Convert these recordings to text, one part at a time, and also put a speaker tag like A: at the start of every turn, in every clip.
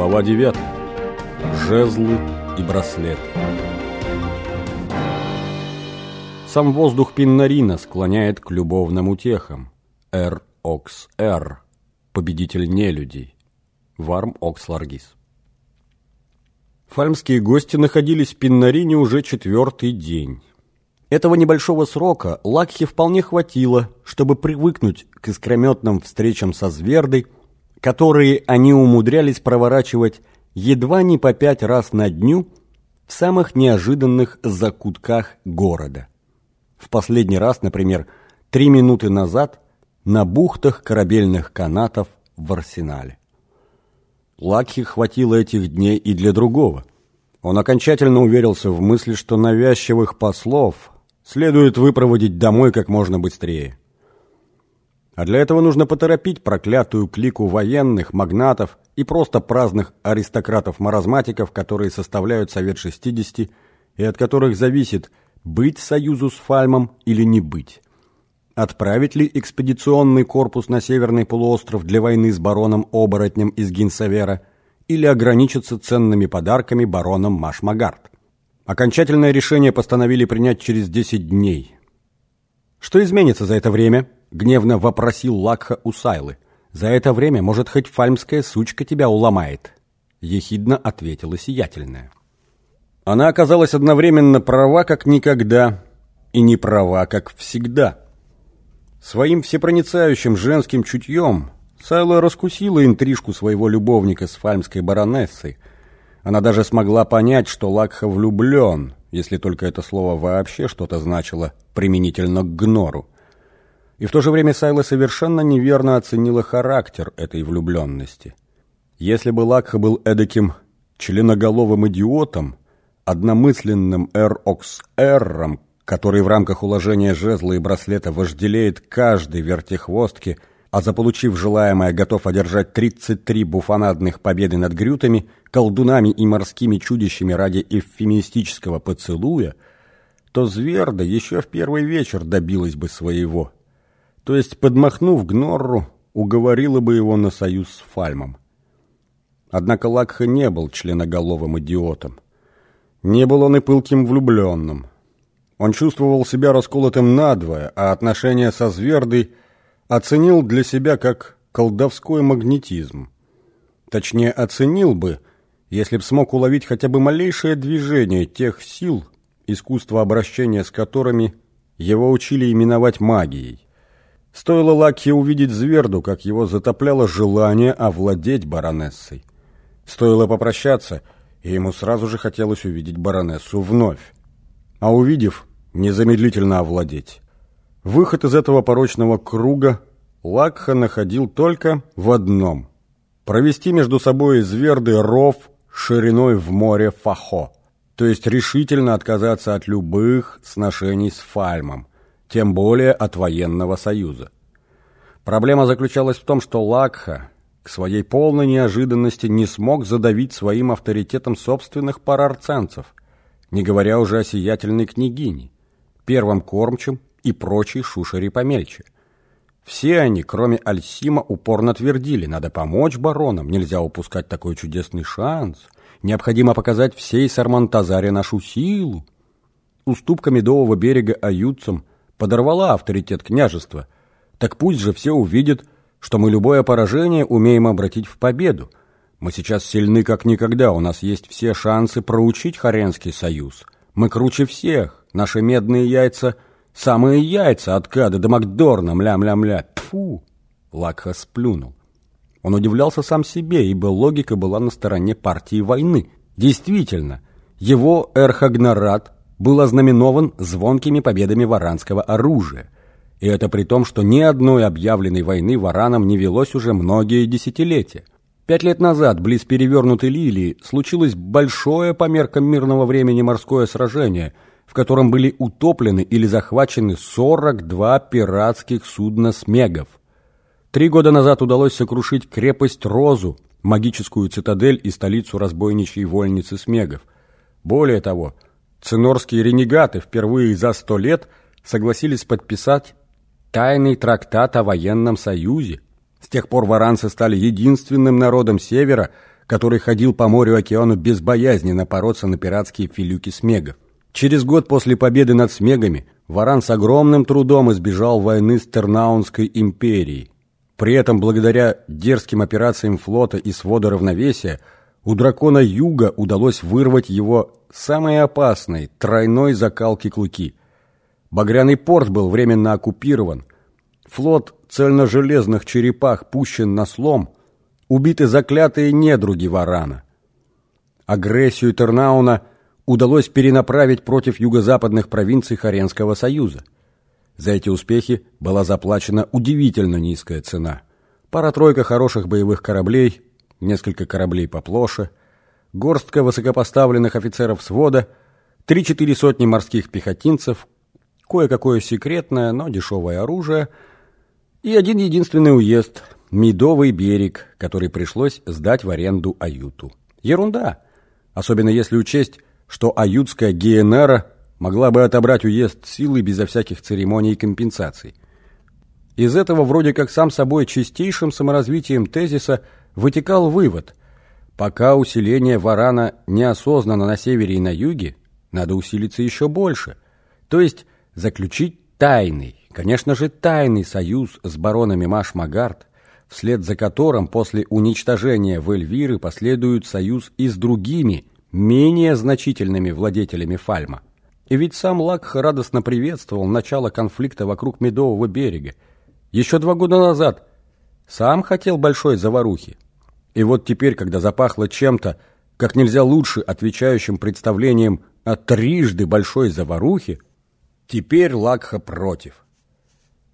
A: Глава 9. Жезлы и браслеты. Сам воздух Пиннарина склоняет к любовным утехам. Эр Окс Эр, победитель нелюдей. Варм Окс Ларгис. Фальмские гости находились в Пиннарине уже четвертый день. Этого небольшого срока Лакхи вполне хватило, чтобы привыкнуть к искрометным встречам со Звердой, которые они умудрялись проворачивать едва не по пять раз на дню в самых неожиданных закутках города. В последний раз, например, три минуты назад на бухтах корабельных канатов в арсенале. Лакхи хватило этих дней и для другого. Он окончательно уверился в мысли, что навязчивых послов следует выпроводить домой как можно быстрее. А для этого нужно поторопить проклятую клику военных, магнатов и просто праздных аристократов-маразматиков, которые составляют Совет 60 и от которых зависит, быть союзу с Фальмом или не быть. Отправить ли экспедиционный корпус на Северный полуостров для войны с бароном-оборотнем из Гинсавера или ограничиться ценными подарками бароном Машмагард. Окончательное решение постановили принять через 10 дней. Что изменится за это время? Гневно вопросил Лакха у Сайлы. За это время, может, хоть фальмская сучка тебя уломает. Ехидно ответила сиятельная. Она оказалась одновременно права, как никогда, и не права, как всегда. Своим всепроницающим женским чутьем Сайла раскусила интрижку своего любовника с фальмской баронессой. Она даже смогла понять, что Лакха влюблен, если только это слово вообще что-то значило применительно к Гнору. И в то же время Сайла совершенно неверно оценила характер этой влюбленности. Если бы Лакха был эдаким членоголовым идиотом, одномысленным эр-окс-эром, который в рамках уложения жезла и браслета вожделеет каждой вертихвостки, а заполучив желаемое готов одержать 33 буфонадных победы над грютами, колдунами и морскими чудищами ради эвфемистического поцелуя, то Зверда еще в первый вечер добилась бы своего. То есть, подмахнув Гнорру, уговорила бы его на союз с Фальмом. Однако Лакха не был членоголовым идиотом. Не был он и пылким влюбленным. Он чувствовал себя расколотым надвое, а отношения со Звердой оценил для себя как колдовской магнетизм. Точнее, оценил бы, если б смог уловить хотя бы малейшее движение тех сил, искусство обращения с которыми его учили именовать магией. Стоило Лакхе увидеть Зверду, как его затопляло желание овладеть баронессой. Стоило попрощаться — и ему сразу же хотелось увидеть баронессу вновь. А увидев, незамедлительно овладеть. Выход из этого порочного круга Лакха находил только в одном – провести между собой из Верды ров шириной в море Фахо, то есть решительно отказаться от любых сношений с Фальмом, тем более от военного союза. Проблема заключалась в том, что Лакха к своей полной неожиданности не смог задавить своим авторитетом собственных парарценцев, не говоря уже о сиятельной княгине, первом кормчем и прочей шушере помельче. Все они, кроме Альсима, упорно твердили, надо помочь баронам, нельзя упускать такой чудесный шанс, необходимо показать всей Сармантазаре нашу силу. Уступка Медового берега аютцам подорвала авторитет княжества, так пусть же все увидят, что мы любое поражение умеем обратить в победу. Мы сейчас сильны как никогда, у нас есть все шансы проучить Харенский союз. Мы круче всех, наши медные яйца — самые яйца от Када до Макдорна, мля-мля-мля. Тьфу! Лакха сплюнул. Он удивлялся сам себе, ибо логика была на стороне партии войны. Действительно, его Эрхагнарат был ознаменован звонкими победами варанского оружия — и это при том, что ни одной объявленной войны варанам не велось уже многие десятилетия. Пять лет назад, близ перевернутой Лилии, случилось большое по меркам мирного времени морское сражение, в котором были утоплены или захвачены 42 пиратских судна «Смегов». Три года назад удалось сокрушить крепость Розу, магическую цитадель и столицу разбойничьей вольницы Смегов. Более того, цинорские ренегаты впервые за сто лет согласились подписать тайный трактат о военном союзе. С тех пор варанцы стали единственным народом Севера, который ходил по морю-океану без боязни напороться на пиратские филюки смегов. Через год после победы над смегами Варан с огромным трудом избежал войны с Тернаунской империей. При этом, благодаря дерзким операциям флота и свода равновесия, у дракона Юга удалось вырвать его самые опасные тройной закалки клыки. Багряный порт был временно оккупирован, флот цельножелезных черепах пущен на слом, убиты заклятые недруги Варана. Агрессию Тернауна удалось перенаправить против юго-западных провинций Харенского союза. За эти успехи была заплачена удивительно низкая цена. Пара-тройка хороших боевых кораблей, несколько кораблей поплоше, горстка высокопоставленных офицеров свода, три-четыре сотни морских пехотинцев, кое-какое секретное, но дешевое оружие и один единственный уезд – Медовый берег, который пришлось сдать в аренду Аюту. Ерунда, особенно если учесть, что аютская ГНР могла бы отобрать уезд силы безо всяких церемоний и компенсаций. Из этого вроде как сам собой чистейшим саморазвитием тезиса вытекал вывод – пока усиление варана неосознанно на севере и на юге, надо усилиться еще больше, то есть заключить тайный, конечно же тайный союз с баронами Маш-Магард, вслед за которым после уничтожения Вельвиры последует союз и с другими, менее значительными владетелями Фальма. И ведь сам Лакха радостно приветствовал начало конфликта вокруг Медового берега. Еще два года назад сам хотел большой заварухи. И вот теперь, когда запахло чем-то, как нельзя лучше отвечающим представлением о трижды большой заварухе, теперь Лакха против.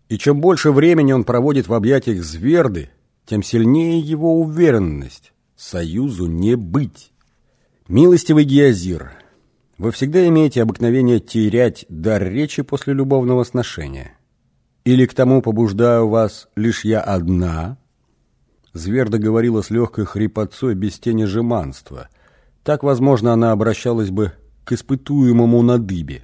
A: И чем больше времени он проводит в объятиях Зверды, тем сильнее его уверенность – союзу не быть. Милостивый Геозир, вы всегда имеете обыкновение терять дар речи после любовного сношения? Или к тому побуждаю вас лишь я одна? Зверда говорила с легкой хрипотцой без тени жеманства. Так, возможно, она обращалась бы к испытуемому на дыбе.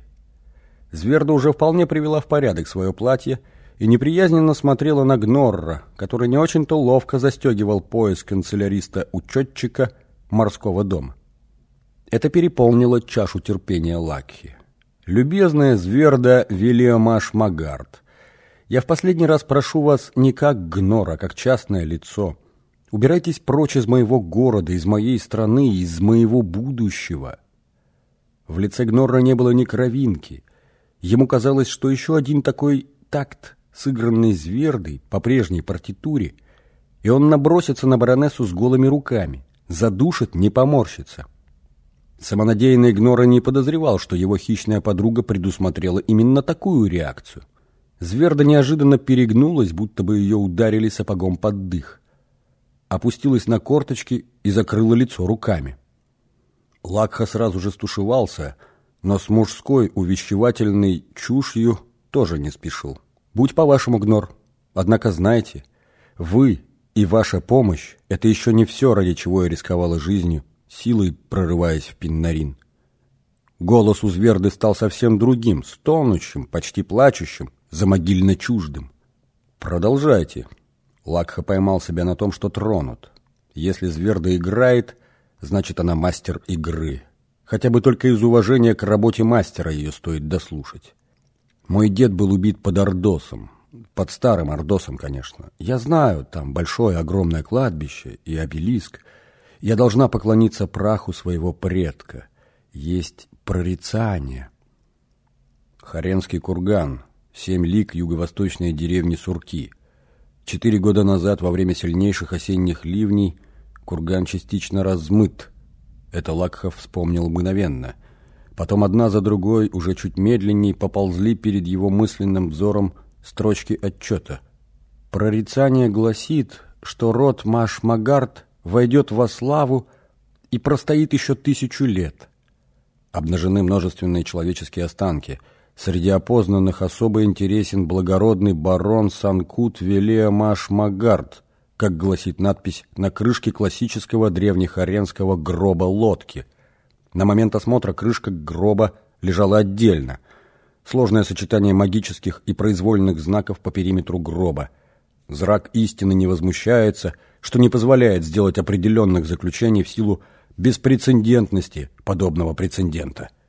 A: Зверда уже вполне привела в порядок свое платье и неприязненно смотрела на Гнорра, который не очень-то ловко застегивал пояс канцеляриста-учетчика морского дома. Это переполнило чашу терпения Лакхи. «Любезная Зверда Вильямаш Магард, я в последний раз прошу вас не как Гнора, как частное лицо. Убирайтесь прочь из моего города, из моей страны, из моего будущего». В лице Гнорра не было ни кровинки. Ему казалось, что еще один такой такт, сыгранный Звердой по прежней партитуре, и он набросится на баронессу с голыми руками, задушит, не поморщится. Самонадеянный Гнора не подозревал, что его хищная подруга предусмотрела именно такую реакцию. Зверда неожиданно перегнулась, будто бы ее ударили сапогом под дых. Опустилась на корточки и закрыла лицо руками. Лакха сразу же стушевался, но с мужской увещевательной чушью тоже не спешил. «Будь по-вашему, Гнор. Однако знайте, вы и ваша помощь — это еще не все, ради чего я рисковала жизнью силой прорываясь в Пиннарин. Голос у Зверды стал совсем другим, стонущим, почти плачущим, замогильно чуждым. «Продолжайте». Лакха поймал себя на том, что тронут. Если Зверда играет, значит, она мастер игры. Хотя бы только из уважения к работе мастера ее стоит дослушать. Мой дед был убит под Ордосом. Под старым Ордосом, конечно. Я знаю, там большое огромное кладбище и обелиск — я должна поклониться праху своего предка. Есть прорицание. Харенский курган. Семь лик юго-восточной деревни Сурки. Четыре года назад, во время сильнейших осенних ливней, курган частично размыт. Это Лакхов вспомнил мгновенно. Потом одна за другой, уже чуть медленней, поползли перед его мысленным взором строчки отчета. Прорицание гласит, что род Маш-Магард войдет во славу и простоит еще тысячу лет. Обнажены множественные человеческие останки. Среди опознанных особо интересен благородный барон Санкут Велеамаш Магард, как гласит надпись на крышке классического древнехаренского гроба лодки. На момент осмотра крышка гроба лежала отдельно. Сложное сочетание магических и произвольных знаков по периметру гроба. Зрак истины не возмущается – что не позволяет сделать определенных заключений в силу беспрецедентности подобного прецедента –